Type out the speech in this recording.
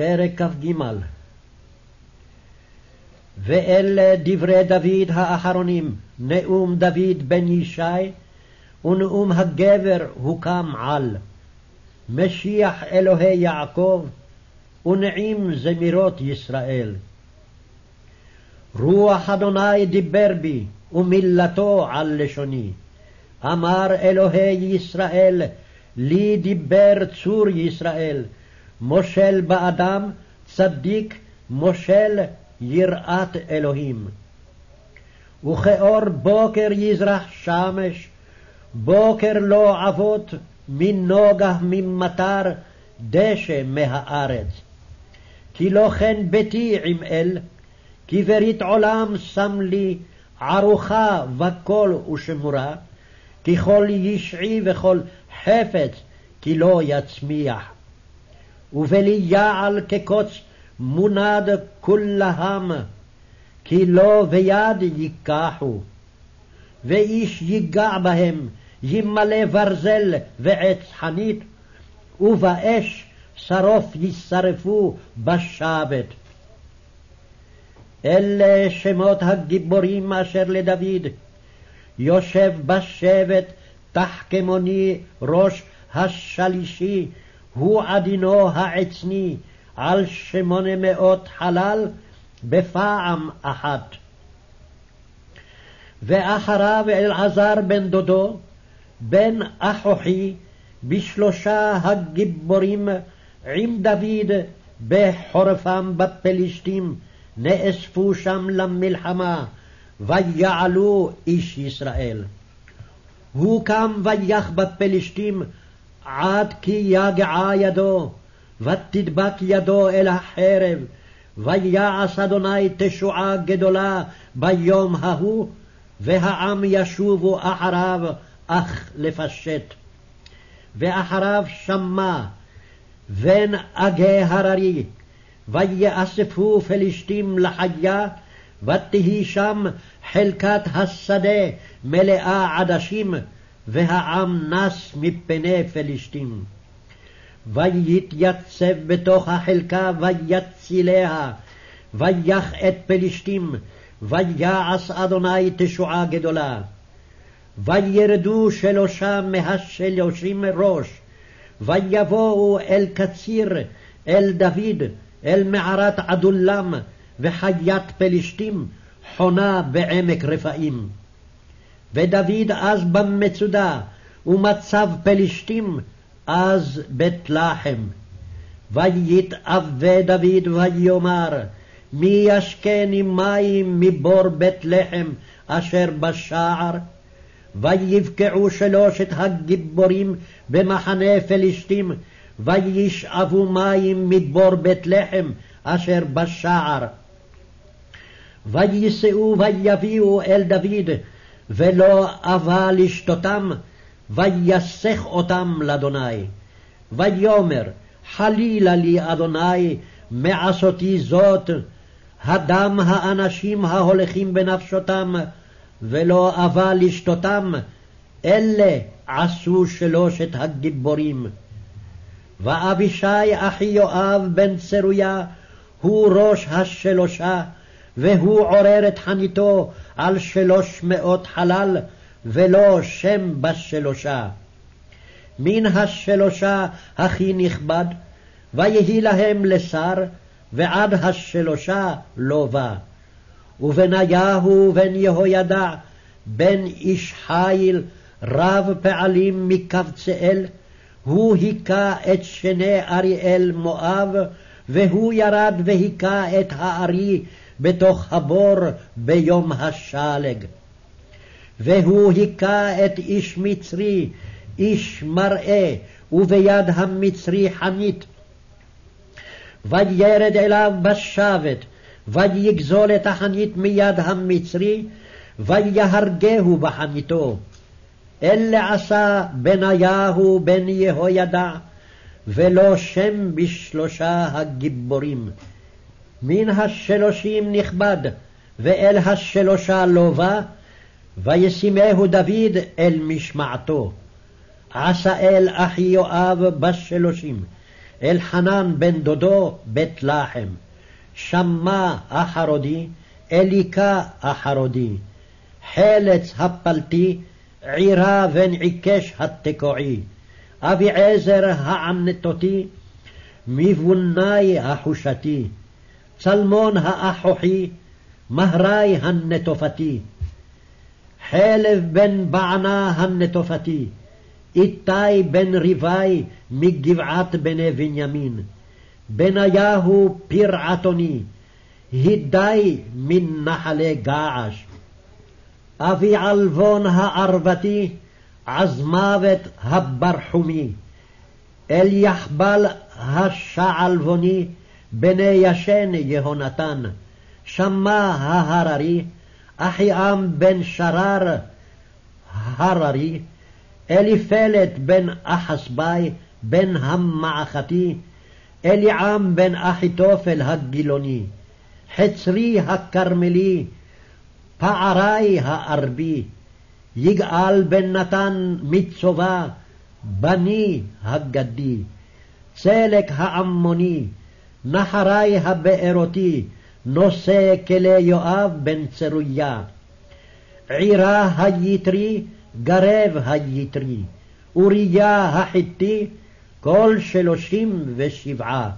פרק כ"ג ואלה דברי דוד האחרונים, נאום דוד בן ישי, ונאום הגבר הוקם על. משיח אלוהי יעקב, ונעים זמירות ישראל. רוח אדוני דיבר בי, ומילתו על לשוני. אמר אלוהי ישראל, לי דיבר צור ישראל, מושל באדם, צדיק, מושל יראת אלוהים. וכאור בוקר יזרח שמש, בוקר לא עבות, מנוגה ממטר, דשא מהארץ. כי לא כן ביתי עם אל, כי ברית עולם שם לי ערוכה וכל ושמורה, כי כל ישעי וכל חפץ כי לא יצמיח. ובלי יעל כקוץ מונד כולהם, כי לא ביד ייקחו. ואיש ייגע בהם, ימלא ברזל ועץ חנית, ובאש שרוף ישרפו בשבת. אלה שמות הגיבורים אשר לדוד, יושב בשבט תחכמוני ראש השלישי, הוא עדינו העצני, על שמונה מאות חלל בפעם אחת. ואחריו אלעזר בן דודו, בן אחוכי, בשלושה הגיבורים עם דוד בחורפם בפלישתים, נאספו שם למלחמה, ויעלו איש ישראל. הוא קם ויח בפלישתים עד כי יגעה ידו, ותדבק ידו אל החרב, ויעש אדוני תשועה גדולה ביום ההוא, והעם ישובו אחריו, אך לפשט. ואחריו שמע, בן אגי הררי, ויאספו פלישתים לחיה, ותהי שם חלקת השדה מלאה עדשים, והעם נס מפני פלישתים. ויתייצב בתוך החלקה ויציליה, ויח את פלישתים, ויעש אדוני תשועה גדולה. וירדו שלושה מהשלושים ראש, ויבואו אל קציר, אל דוד, אל מערת עדולם, וחיית פלישתים, חונה בעמק רפאים. ודוד אז במצודה, ומצב פלישתים, אז בית לחם. ויתאווה דוד ויאמר, מי ישקני מים מבור בית לחם אשר בשער? ויבקעו שלושת הגיבורים במחנה פלישתים, וישאבו מים מבור בית לחם אשר בשער. ויישאו ויביאו אל דוד, ולא אבה לשתותם, ויסך אותם לאדוני. ויאמר, חלילה לי אדוני מעשותי זאת, הדם האנשים ההולכים בנפשותם, ולא אבה לשתותם, אלה עשו שלושת הגיבורים. ואבישי אחי יואב בן צרויה הוא ראש השלושה, והוא עורר את חניתו על שלוש מאות חלל, ולא שם בשלושה. מן השלושה הכי נכבד, ויהי להם לשר, ועד השלושה לא בא. ובניהו בן יהוידע, בן איש חיל, רב פעלים מקבצאל, הוא היכה את שני אריאל מואב, והוא ירד והיכה את הארי בתוך הבור ביום השלג. והוא היכה את איש מצרי, איש מראה, וביד המצרי חנית. וירד אליו בשבת, ויגזול את החנית מיד המצרי, ויהרגהו בחניתו. אלה עשה בניהו בן יהוידע, ולא שם בשלושה הגיבורים. מן השלושים נכבד, ואל השלושה לא בא, וישימהו דוד אל משמעתו. עשאל אחי יואב בשלושים, אלחנן בן דודו בית לחם, שמע אחרודי, אליקה אחרודי, חלץ הפלתי, עירה בן עיקש התקועי, אביעזר הענתותי, מבוני החושתי, צלמון האחוכי, מהרי הנטופתי, חלב בן בענה הנטופתי, איתי בן ריבי מגבעת בני בנימין, בניהו פרעתוני, הידי מן נחלי געש. אבי עלבון הערבתי, עזמוות הברחומי, אל יחבל השעלבוני, בני ישן יהונתן, שמע ההררי, אחיעם בן שרר הררי, אליפלת בן אחסבאי, בן המעכתי, אליעם בן אחיתופל הגילוני, חצרי הכרמלי, פערי הארבי, יגאל בן נתן מצובה, בני הגדי, צלק העמוני, נחרי הבארותי, נושא כלי יואב בן צרויה. עירה היתרי, גרב היתרי, אוריה החיתי, כל שלושים ושבעה.